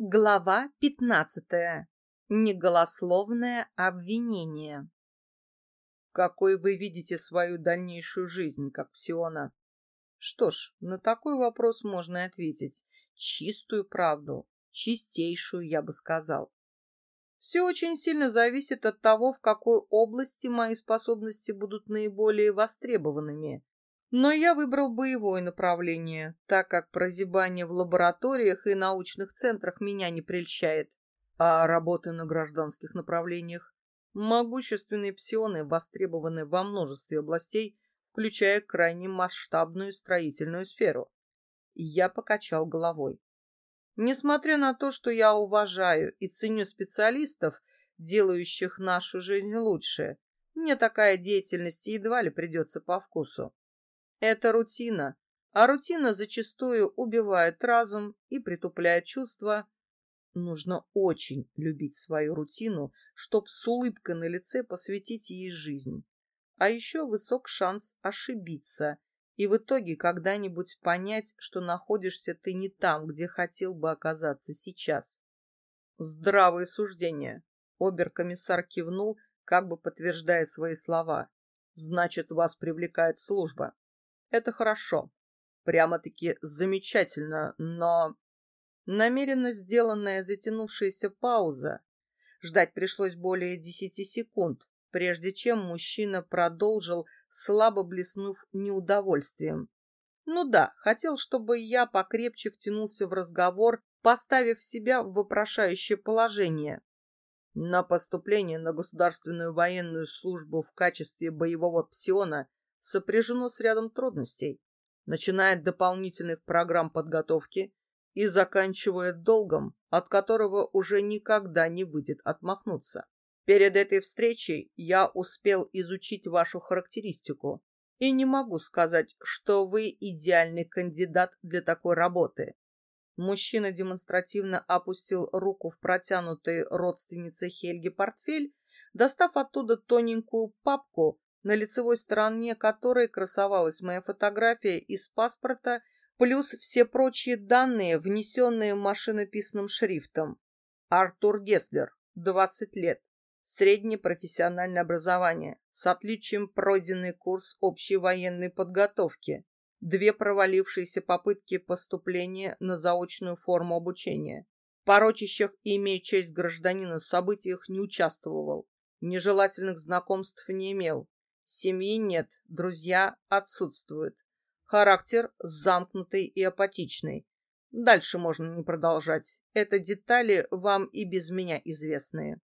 Глава пятнадцатая. Неголословное обвинение. Какой вы видите свою дальнейшую жизнь, как псиона? Что ж, на такой вопрос можно ответить. Чистую правду, чистейшую, я бы сказал. Все очень сильно зависит от того, в какой области мои способности будут наиболее востребованными но я выбрал боевое направление, так как прозябание в лабораториях и научных центрах меня не прельщает. А работы на гражданских направлениях? Могущественные псионы востребованы во множестве областей, включая крайне масштабную строительную сферу. Я покачал головой. Несмотря на то, что я уважаю и ценю специалистов, делающих нашу жизнь лучше, мне такая деятельность едва ли придется по вкусу. Это рутина, а рутина зачастую убивает разум и притупляет чувства. Нужно очень любить свою рутину, чтоб с улыбкой на лице посвятить ей жизнь. А еще высок шанс ошибиться и в итоге когда-нибудь понять, что находишься ты не там, где хотел бы оказаться сейчас. Здравые суждения. Оберкомиссар кивнул, как бы подтверждая свои слова. Значит, вас привлекает служба. Это хорошо. Прямо-таки замечательно, но... Намеренно сделанная затянувшаяся пауза. Ждать пришлось более десяти секунд, прежде чем мужчина продолжил, слабо блеснув неудовольствием. Ну да, хотел, чтобы я покрепче втянулся в разговор, поставив себя в вопрошающее положение. На поступление на государственную военную службу в качестве боевого псиона сопряжено с рядом трудностей, начиная от дополнительных программ подготовки и заканчивая долгом, от которого уже никогда не выйдет отмахнуться. Перед этой встречей я успел изучить вашу характеристику и не могу сказать, что вы идеальный кандидат для такой работы. Мужчина демонстративно опустил руку в протянутый родственнице Хельги портфель, достав оттуда тоненькую папку на лицевой стороне которой красовалась моя фотография из паспорта, плюс все прочие данные, внесенные машинописным шрифтом. Артур Геслер, 20 лет, среднее профессиональное образование, с отличием пройденный курс общей военной подготовки, две провалившиеся попытки поступления на заочную форму обучения. В порочащих имея честь гражданина событиях не участвовал, нежелательных знакомств не имел, Семьи нет, друзья отсутствуют. Характер замкнутый и апатичный. Дальше можно не продолжать. Это детали вам и без меня известные.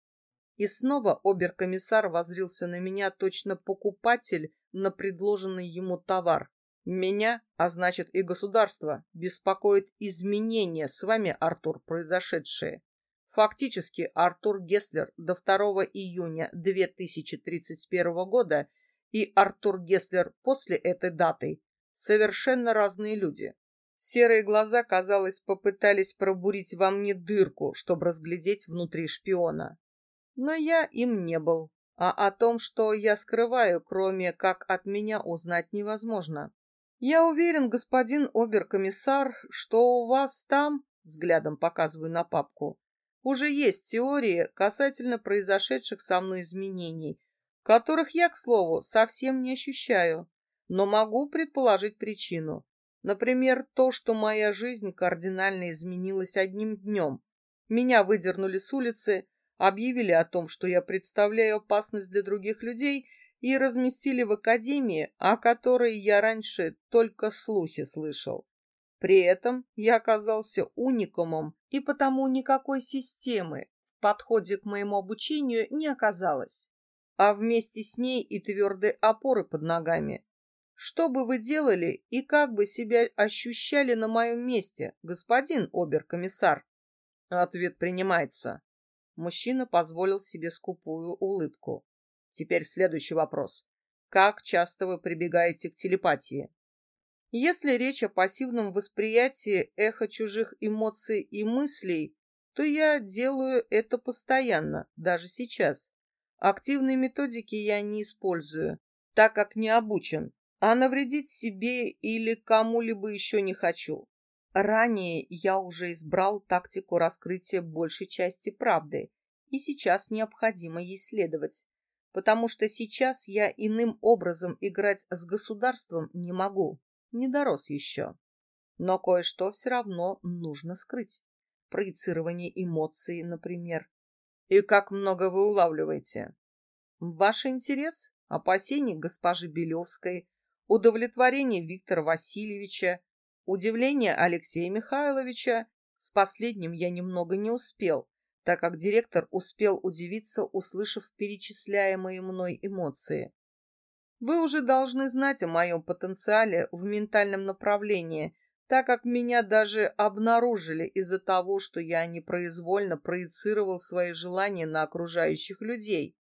И снова оберкомиссар воззрился на меня точно покупатель на предложенный ему товар. Меня, а значит и государство, беспокоит изменения с вами, Артур, произошедшие. Фактически Артур Геслер до 2 июня 2031 года и Артур Геслер после этой даты совершенно разные люди. Серые глаза, казалось, попытались пробурить во мне дырку, чтобы разглядеть внутри шпиона. Но я им не был, а о том, что я скрываю, кроме как от меня, узнать невозможно. Я уверен, господин оберкомиссар, что у вас там, взглядом показываю на папку, уже есть теории касательно произошедших со мной изменений, которых я, к слову, совсем не ощущаю, но могу предположить причину. Например, то, что моя жизнь кардинально изменилась одним днем. Меня выдернули с улицы, объявили о том, что я представляю опасность для других людей, и разместили в академии, о которой я раньше только слухи слышал. При этом я оказался уникумом, и потому никакой системы в подходе к моему обучению не оказалось а вместе с ней и твердой опоры под ногами. Что бы вы делали и как бы себя ощущали на моем месте, господин оберкомиссар? Ответ принимается. Мужчина позволил себе скупую улыбку. Теперь следующий вопрос. Как часто вы прибегаете к телепатии? Если речь о пассивном восприятии эхо чужих эмоций и мыслей, то я делаю это постоянно, даже сейчас. Активные методики я не использую, так как не обучен, а навредить себе или кому-либо еще не хочу. Ранее я уже избрал тактику раскрытия большей части правды, и сейчас необходимо ей следовать, потому что сейчас я иным образом играть с государством не могу, не дорос еще. Но кое-что все равно нужно скрыть. Проецирование эмоций, например. И как много вы улавливаете? Ваш интерес, опасения госпожи Белевской, удовлетворение Виктора Васильевича, удивление Алексея Михайловича. С последним я немного не успел, так как директор успел удивиться, услышав перечисляемые мной эмоции. Вы уже должны знать о моем потенциале в ментальном направлении, так как меня даже обнаружили из-за того, что я непроизвольно проецировал свои желания на окружающих людей.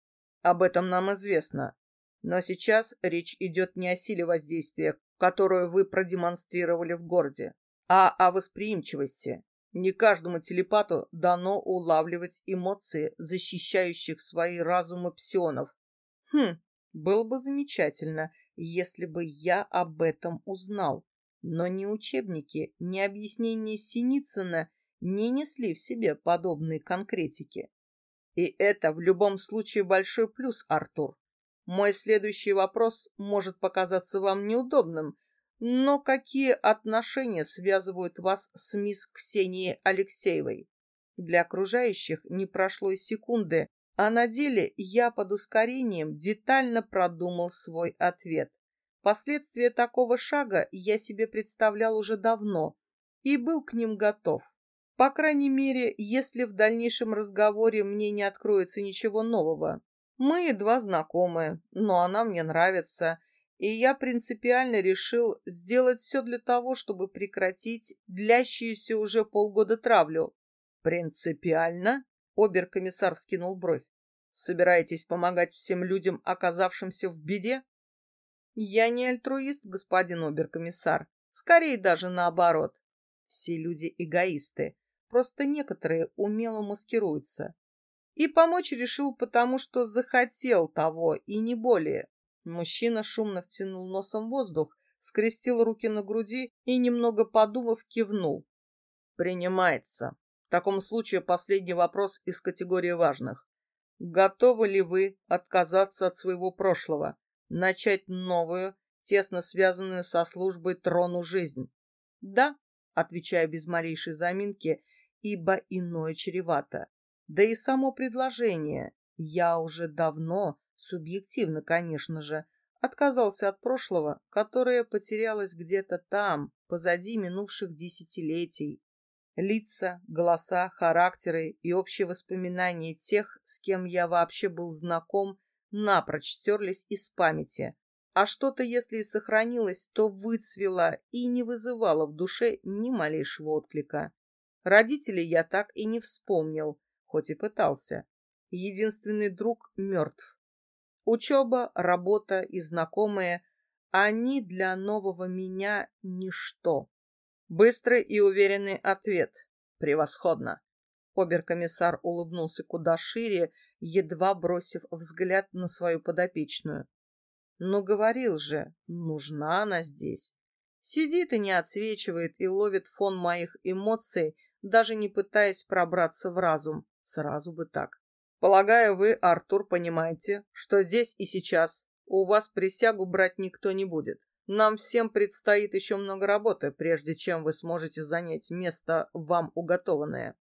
Об этом нам известно. Но сейчас речь идет не о силе воздействия, которую вы продемонстрировали в городе, а о восприимчивости. Не каждому телепату дано улавливать эмоции, защищающих свои разумы псионов. Хм, было бы замечательно, если бы я об этом узнал. Но ни учебники, ни объяснения Синицына не несли в себе подобной конкретики. И это в любом случае большой плюс, Артур. Мой следующий вопрос может показаться вам неудобным, но какие отношения связывают вас с мисс Ксенией Алексеевой? Для окружающих не прошло и секунды, а на деле я под ускорением детально продумал свой ответ. Последствия такого шага я себе представлял уже давно и был к ним готов. По крайней мере, если в дальнейшем разговоре мне не откроется ничего нового. Мы едва знакомы, но она мне нравится, и я принципиально решил сделать все для того, чтобы прекратить длящуюся уже полгода травлю. Принципиально? Обер-комиссар вскинул бровь. Собираетесь помогать всем людям, оказавшимся в беде? Я не альтруист, господин оберкомиссар. Скорее даже наоборот. Все люди эгоисты. Просто некоторые умело маскируются. И помочь решил потому, что захотел того, и не более. Мужчина шумно втянул носом воздух, скрестил руки на груди и, немного подумав, кивнул. Принимается. В таком случае последний вопрос из категории важных. Готовы ли вы отказаться от своего прошлого? Начать новую, тесно связанную со службой трону жизнь. Да, отвечаю без малейшей заминки, ибо иное чревато. Да и само предложение. Я уже давно, субъективно, конечно же, отказался от прошлого, которое потерялось где-то там, позади минувших десятилетий. Лица, голоса, характеры и общие воспоминания тех, с кем я вообще был знаком, напрочь стерлись из памяти, а что-то, если и сохранилось, то выцвело и не вызывало в душе ни малейшего отклика. Родителей я так и не вспомнил, хоть и пытался. Единственный друг мертв. Учеба, работа и знакомые, они для нового меня ничто. Быстрый и уверенный ответ. Превосходно. Оберкомиссар улыбнулся куда шире едва бросив взгляд на свою подопечную. Но говорил же, нужна она здесь. Сидит и не отсвечивает и ловит фон моих эмоций, даже не пытаясь пробраться в разум. Сразу бы так. Полагаю, вы, Артур, понимаете, что здесь и сейчас у вас присягу брать никто не будет. Нам всем предстоит еще много работы, прежде чем вы сможете занять место вам уготованное.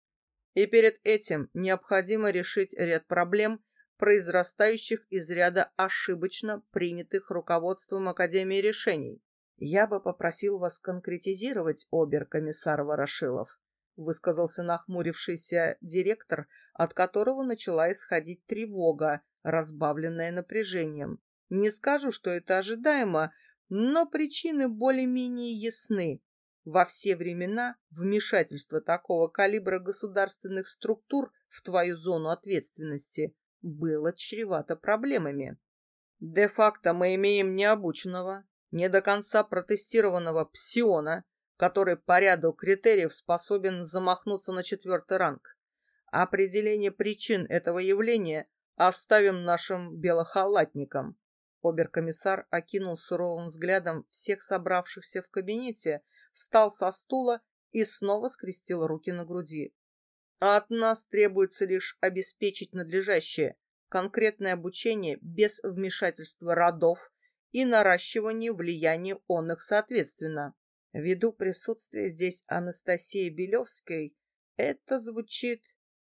И перед этим необходимо решить ряд проблем, произрастающих из ряда ошибочно принятых руководством Академии решений. Я бы попросил вас конкретизировать, обер-комиссар Ворошилов, высказался нахмурившийся директор, от которого начала исходить тревога, разбавленная напряжением. Не скажу, что это ожидаемо, но причины более-менее ясны. Во все времена вмешательство такого калибра государственных структур в твою зону ответственности было чревато проблемами. Де-факто мы имеем необученного, не до конца протестированного псиона, который по ряду критериев способен замахнуться на четвертый ранг. Определение причин этого явления оставим нашим белохалатникам. Оберкомиссар окинул суровым взглядом всех собравшихся в кабинете, встал со стула и снова скрестил руки на груди. От нас требуется лишь обеспечить надлежащее, конкретное обучение без вмешательства родов и наращивания влияния он их соответственно. Ввиду присутствия здесь Анастасии Белевской, это звучит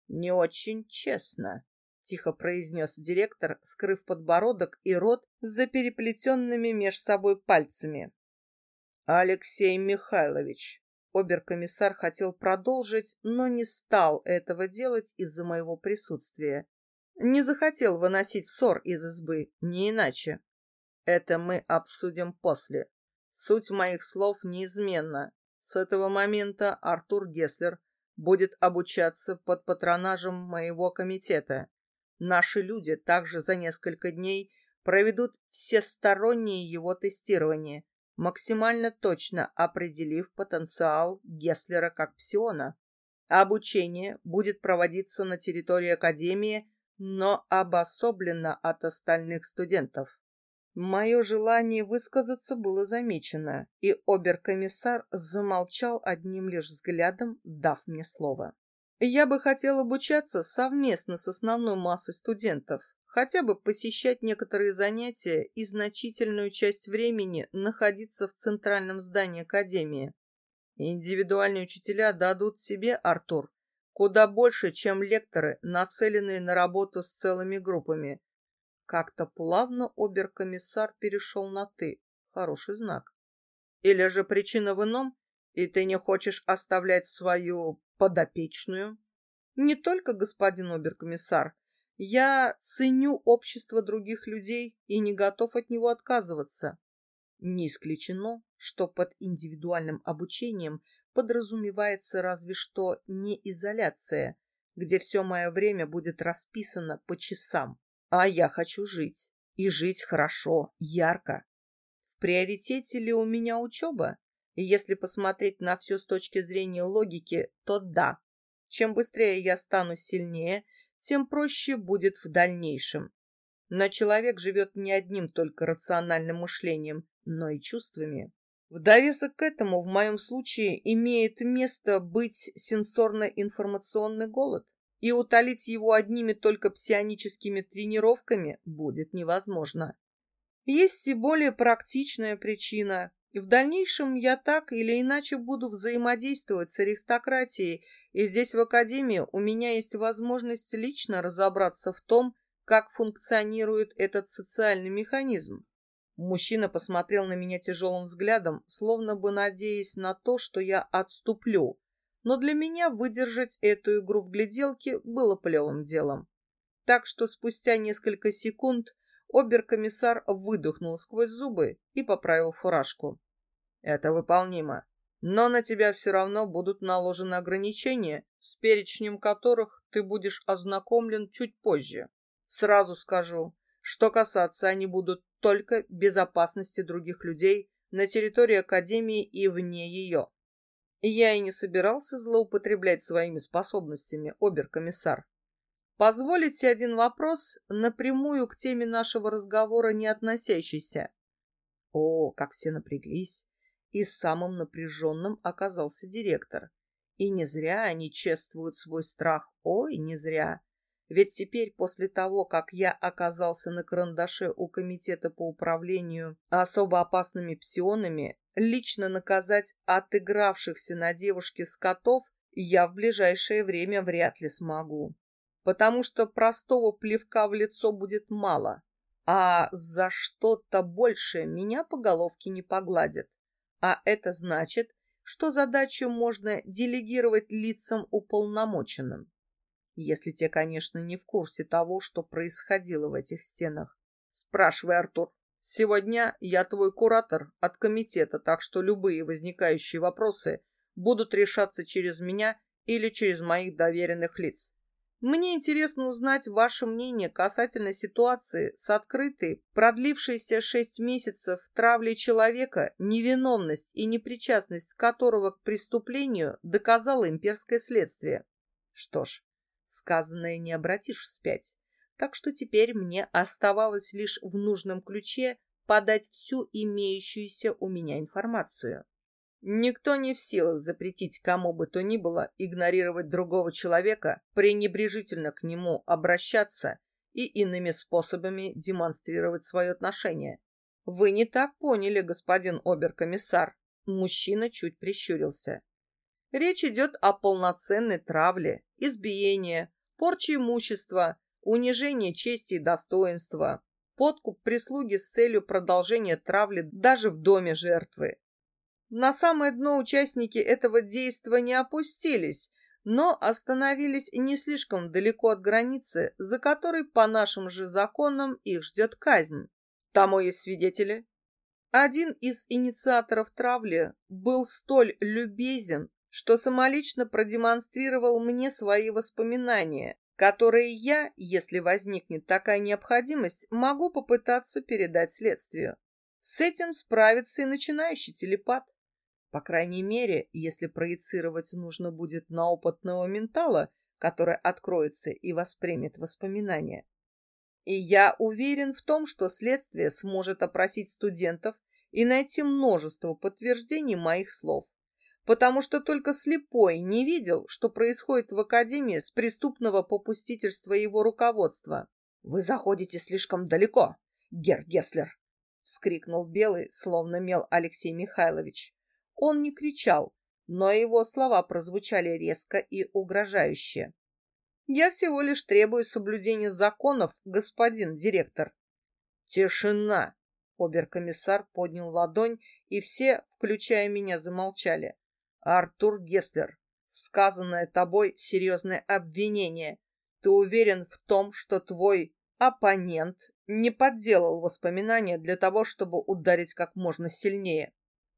не очень честно, тихо произнес директор, скрыв подбородок и рот за переплетенными меж собой пальцами. Алексей Михайлович, Оберкомиссар хотел продолжить, но не стал этого делать из-за моего присутствия. Не захотел выносить ссор из избы, не иначе. Это мы обсудим после. Суть моих слов неизменна. С этого момента Артур Геслер будет обучаться под патронажем моего комитета. Наши люди также за несколько дней проведут всестороннее его тестирование, максимально точно определив потенциал Геслера как псиона. Обучение будет проводиться на территории Академии, но обособленно от остальных студентов. Мое желание высказаться было замечено, и оберкомиссар замолчал одним лишь взглядом, дав мне слово. Я бы хотел обучаться совместно с основной массой студентов, хотя бы посещать некоторые занятия и значительную часть времени находиться в центральном здании Академии. Индивидуальные учителя дадут тебе, Артур, куда больше, чем лекторы, нацеленные на работу с целыми группами. Как-то плавно оберкомиссар перешел на «ты». Хороший знак. Или же причина в ином, и ты не хочешь оставлять свою подопечную? Не только господин оберкомиссар, я ценю общество других людей и не готов от него отказываться. Не исключено, что под индивидуальным обучением подразумевается разве что не изоляция, где все мое время будет расписано по часам. А я хочу жить. И жить хорошо, ярко. В приоритете ли у меня учеба? Если посмотреть на все с точки зрения логики, то да. Чем быстрее я стану сильнее, тем проще будет в дальнейшем. Но человек живет не одним только рациональным мышлением, но и чувствами. В довесок к этому в моем случае имеет место быть сенсорно-информационный голод, и утолить его одними только псионическими тренировками будет невозможно. Есть и более практичная причина. И в дальнейшем я так или иначе буду взаимодействовать с аристократией и здесь, в Академии, у меня есть возможность лично разобраться в том, как функционирует этот социальный механизм. Мужчина посмотрел на меня тяжелым взглядом, словно бы надеясь на то, что я отступлю. Но для меня выдержать эту игру в гляделке было плевым делом. Так что спустя несколько секунд оберкомиссар выдохнул сквозь зубы и поправил фуражку. «Это выполнимо. Но на тебя все равно будут наложены ограничения, с перечнем которых ты будешь ознакомлен чуть позже. Сразу скажу, что касаться они будут только безопасности других людей на территории Академии и вне ее. Я и не собирался злоупотреблять своими способностями, оберкомиссар. Позволите один вопрос, напрямую к теме нашего разговора не относящийся. О, как все напряглись и самым напряженным оказался директор. И не зря они чествуют свой страх. Ой, не зря. Ведь теперь, после того, как я оказался на карандаше у комитета по управлению особо опасными псионами, лично наказать отыгравшихся на девушке скотов я в ближайшее время вряд ли смогу. Потому что простого плевка в лицо будет мало, а за что-то большее меня по головке не погладят. А это значит, что задачу можно делегировать лицам уполномоченным. Если те, конечно, не в курсе того, что происходило в этих стенах. Спрашивай, Артур. Сегодня я твой куратор от комитета, так что любые возникающие вопросы будут решаться через меня или через моих доверенных лиц. Мне интересно узнать ваше мнение касательно ситуации с открытой, продлившейся шесть месяцев травлей человека, невиновность и непричастность которого к преступлению доказало имперское следствие. Что ж, сказанное не обратишь вспять, так что теперь мне оставалось лишь в нужном ключе подать всю имеющуюся у меня информацию. Никто не в силах запретить кому бы то ни было игнорировать другого человека, пренебрежительно к нему обращаться и иными способами демонстрировать свое отношение. Вы не так поняли, господин оберкомиссар. Мужчина чуть прищурился. Речь идет о полноценной травле, избиении, порче имущества, унижении чести и достоинства, подкуп прислуги с целью продолжения травли даже в доме жертвы. На самое дно участники этого действа не опустились, но остановились не слишком далеко от границы, за которой по нашим же законам их ждет казнь. Тому есть свидетели. Один из инициаторов травли был столь любезен, что самолично продемонстрировал мне свои воспоминания, которые я, если возникнет такая необходимость, могу попытаться передать следствию. С этим справится и начинающий телепат. По крайней мере, если проецировать нужно будет на опытного ментала, который откроется и воспримет воспоминания. И я уверен в том, что следствие сможет опросить студентов и найти множество подтверждений моих слов. Потому что только слепой не видел, что происходит в Академии с преступного попустительства его руководства. «Вы заходите слишком далеко, Гер Гесслер!» — вскрикнул Белый, словно мел Алексей Михайлович. Он не кричал, но его слова прозвучали резко и угрожающе. «Я всего лишь требую соблюдения законов, господин директор». «Тишина!» — оберкомиссар поднял ладонь, и все, включая меня, замолчали. «Артур Гесслер, сказанное тобой серьезное обвинение. Ты уверен в том, что твой оппонент не подделал воспоминания для того, чтобы ударить как можно сильнее?»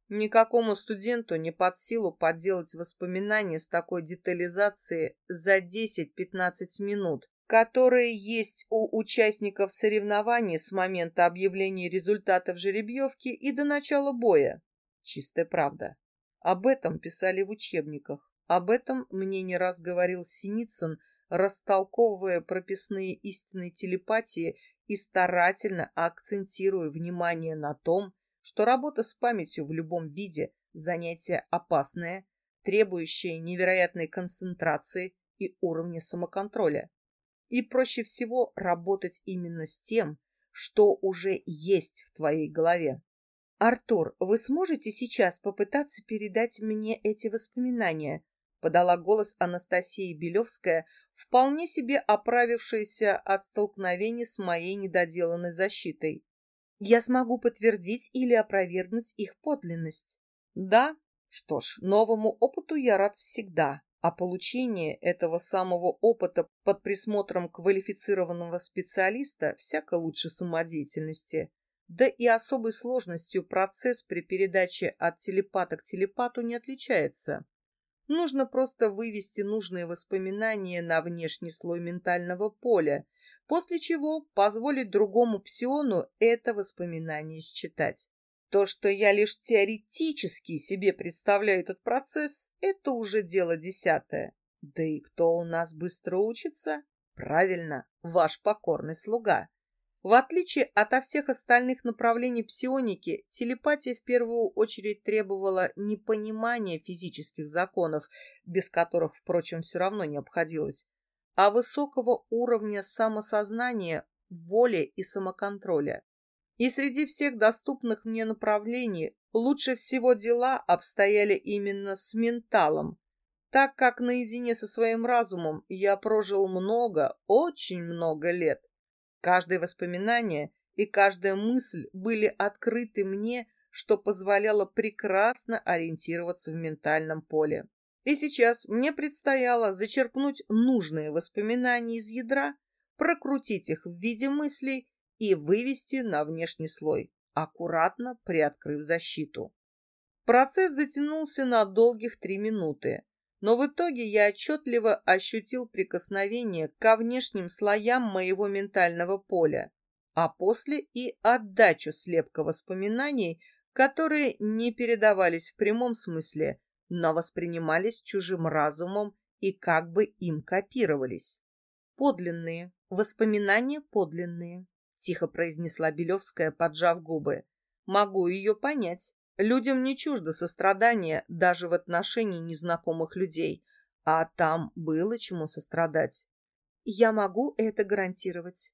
Никакому студенту не под силу подделать воспоминания с такой детализацией за 10-15 минут, которые есть у участников соревнований с момента объявления результатов жеребьевки и до начала боя. Чистая правда. Об этом писали в учебниках. Об этом мне не раз говорил Синицын, растолковывая прописные истины телепатии и старательно акцентируя внимание на том, что работа с памятью в любом виде – занятие опасное, требующее невероятной концентрации и уровня самоконтроля. И проще всего работать именно с тем, что уже есть в твоей голове. «Артур, вы сможете сейчас попытаться передать мне эти воспоминания?» подала голос Анастасия Белевская, вполне себе оправившаяся от столкновений с моей недоделанной защитой я смогу подтвердить или опровергнуть их подлинность. Да, что ж, новому опыту я рад всегда, а получение этого самого опыта под присмотром квалифицированного специалиста всяко лучше самодеятельности. Да и особой сложностью процесс при передаче от телепата к телепату не отличается. Нужно просто вывести нужные воспоминания на внешний слой ментального поля, после чего позволить другому псиону это воспоминание считать. То, что я лишь теоретически себе представляю этот процесс, это уже дело десятое. Да и кто у нас быстро учится? Правильно, ваш покорный слуга. В отличие от всех остальных направлений псионики, телепатия в первую очередь требовала не понимания физических законов, без которых, впрочем, все равно не обходилось, а высокого уровня самосознания, воли и самоконтроля. И среди всех доступных мне направлений лучше всего дела обстояли именно с менталом, так как наедине со своим разумом я прожил много, очень много лет. Каждое воспоминание и каждая мысль были открыты мне, что позволяло прекрасно ориентироваться в ментальном поле. И сейчас мне предстояло зачерпнуть нужные воспоминания из ядра, прокрутить их в виде мыслей и вывести на внешний слой, аккуратно приоткрыв защиту. Процесс затянулся на долгих три минуты, но в итоге я отчетливо ощутил прикосновение ко внешним слоям моего ментального поля, а после и отдачу слепка воспоминаний, которые не передавались в прямом смысле, но воспринимались чужим разумом и как бы им копировались. Подлинные, воспоминания подлинные, тихо произнесла Белевская, поджав губы. Могу ее понять. Людям не чуждо сострадание даже в отношении незнакомых людей, а там было чему сострадать. Я могу это гарантировать.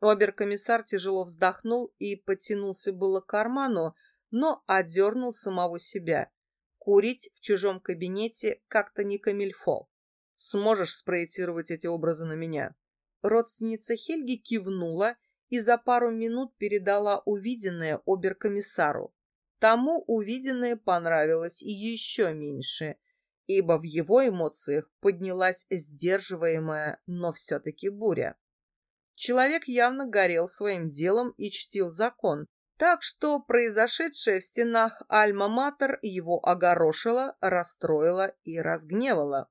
Обер-комиссар тяжело вздохнул и потянулся было к карману, но одернул самого себя. Курить в чужом кабинете как-то не камильфо. Сможешь спроецировать эти образы на меня? Родственница Хельги кивнула и за пару минут передала увиденное обер-комиссару. Тому увиденное понравилось еще меньше, ибо в его эмоциях поднялась сдерживаемая, но все-таки буря. Человек явно горел своим делом и чтил закон, так что произошедшее в стенах Альма-Матер его огорошило, расстроило и разгневало.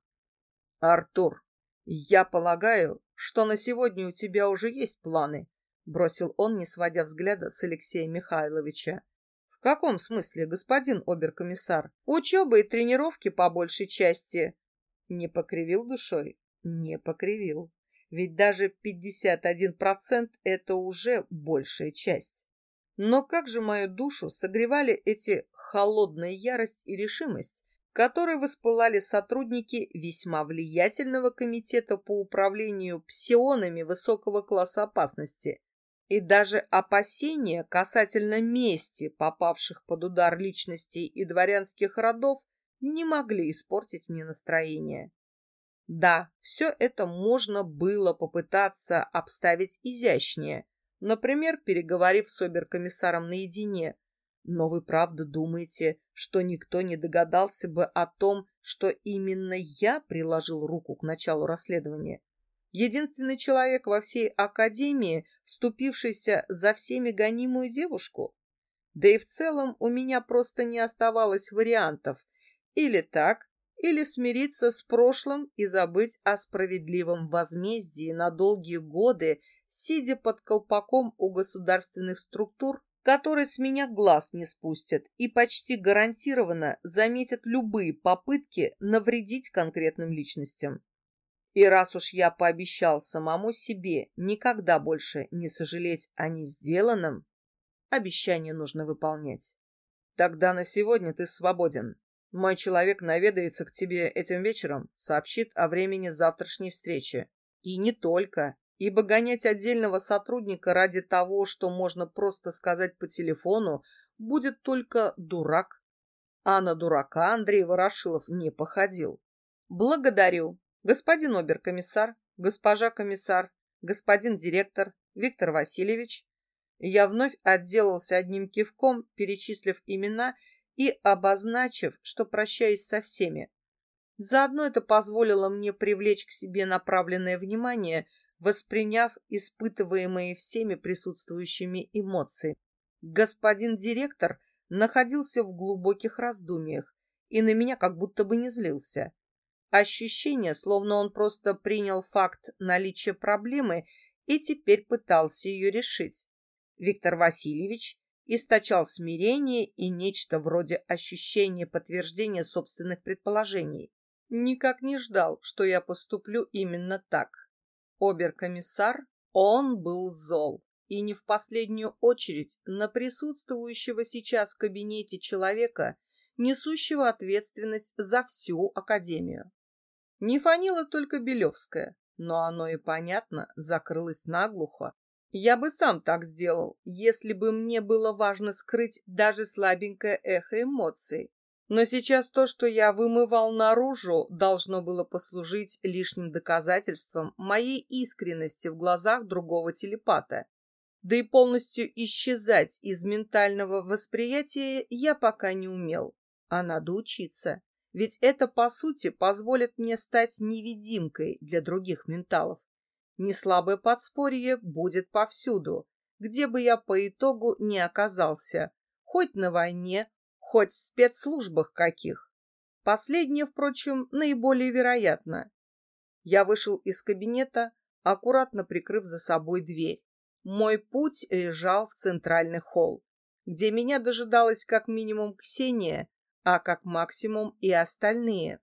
«Артур, я полагаю, что на сегодня у тебя уже есть планы», бросил он, не сводя взгляда с Алексея Михайловича. «В каком смысле, господин оберкомиссар? Учеба и тренировки по большей части». Не покривил душой? Не покривил. Ведь даже 51% это уже большая часть. Но как же мою душу согревали эти холодная ярость и решимость, которые воспылали сотрудники весьма влиятельного комитета по управлению псионами высокого класса опасности. И даже опасения касательно мести попавших под удар личностей и дворянских родов не могли испортить мне настроение. Да, все это можно было попытаться обставить изящнее, например, переговорив с оберкомиссаром наедине. Но вы правда думаете, что никто не догадался бы о том, что именно я приложил руку к началу расследования? Единственный человек во всей академии, вступившийся за всеми гонимую девушку? Да и в целом у меня просто не оставалось вариантов. Или так, или смириться с прошлым и забыть о справедливом возмездии на долгие годы, сидя под колпаком у государственных структур, которые с меня глаз не спустят и почти гарантированно заметят любые попытки навредить конкретным личностям. И раз уж я пообещал самому себе никогда больше не сожалеть о несделанном, обещание нужно выполнять. Тогда на сегодня ты свободен. Мой человек наведается к тебе этим вечером, сообщит о времени завтрашней встречи. И не только, ибо гонять отдельного сотрудника ради того, что можно просто сказать по телефону, будет только дурак. А на дурака Андрей Ворошилов не походил. Благодарю, господин оберкомиссар, госпожа комиссар, господин директор, Виктор Васильевич. Я вновь отделался одним кивком, перечислив имена и обозначив, что прощаюсь со всеми. Заодно это позволило мне привлечь к себе направленное внимание, восприняв испытываемые всеми присутствующими эмоции. Господин директор находился в глубоких раздумьях и на меня как будто бы не злился. Ощущение, словно он просто принял факт наличия проблемы и теперь пытался ее решить. Виктор Васильевич источал смирение и нечто вроде ощущения подтверждения собственных предположений. Никак не ждал, что я поступлю именно так. Оберкомиссар, он был зол, и не в последнюю очередь на присутствующего сейчас в кабинете человека, несущего ответственность за всю Академию. Не фанила только Белевская, но оно и понятно, закрылось наглухо я бы сам так сделал, если бы мне было важно скрыть даже слабенькое эхо эмоций. Но сейчас то, что я вымывал наружу, должно было послужить лишним доказательством моей искренности в глазах другого телепата. Да и полностью исчезать из ментального восприятия я пока не умел. А надо учиться. Ведь это, по сути, позволит мне стать невидимкой для других менталов. Неслабое подспорье будет повсюду, где бы я по итогу не оказался, хоть на войне, хоть в спецслужбах каких. Последнее, впрочем, наиболее вероятно. Я вышел из кабинета, аккуратно прикрыв за собой дверь. Мой путь лежал в центральный холл, где меня дожидалась как минимум Ксения, а как максимум и остальные.